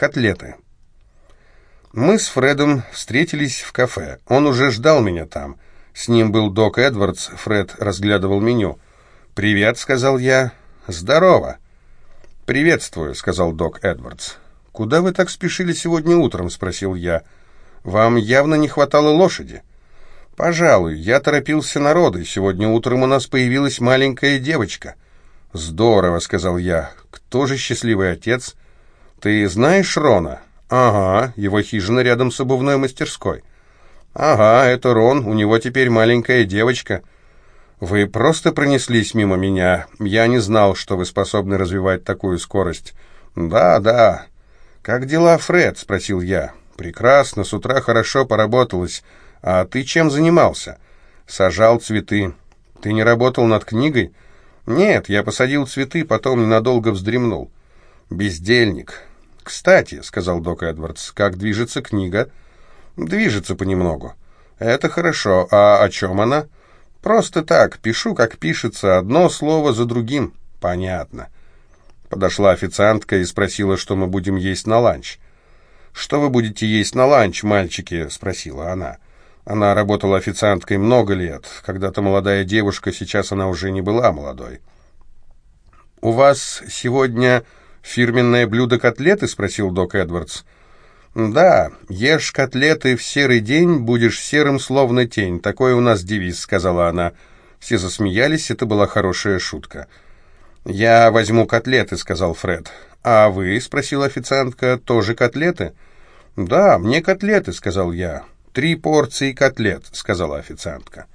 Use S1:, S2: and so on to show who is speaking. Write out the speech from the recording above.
S1: котлеты. Мы с Фредом встретились в кафе. Он уже ждал меня там. С ним был док Эдвардс. Фред разглядывал меню. «Привет», — сказал я. «Здорово». «Приветствую», — сказал док Эдвардс. «Куда вы так спешили сегодня утром?» — спросил я. «Вам явно не хватало лошади». «Пожалуй, я торопился на роды. Сегодня утром у нас появилась маленькая девочка». «Здорово», — сказал я. «Кто же счастливый отец?» «Ты знаешь Рона?» «Ага, его хижина рядом с обувной мастерской». «Ага, это Рон, у него теперь маленькая девочка». «Вы просто пронеслись мимо меня. Я не знал, что вы способны развивать такую скорость». «Да, да». «Как дела, Фред?» — спросил я. «Прекрасно, с утра хорошо поработалось. А ты чем занимался?» «Сажал цветы». «Ты не работал над книгой?» «Нет, я посадил цветы, потом ненадолго вздремнул». «Бездельник». «Кстати», — сказал док Эдвардс, — «как движется книга?» «Движется понемногу». «Это хорошо. А о чем она?» «Просто так, пишу, как пишется, одно слово за другим». «Понятно». Подошла официантка и спросила, что мы будем есть на ланч. «Что вы будете есть на ланч, мальчики?» — спросила она. Она работала официанткой много лет. Когда-то молодая девушка, сейчас она уже не была молодой. «У вас сегодня фирменное блюдо котлеты?» — спросил док Эдвардс. «Да, ешь котлеты в серый день, будешь серым, словно тень. Такой у нас девиз», — сказала она. Все засмеялись, это была хорошая шутка. «Я возьму котлеты», — сказал Фред. «А вы?» — спросила официантка. «Тоже котлеты?» «Да, мне котлеты», — сказал я. «Три порции котлет», — сказала официантка.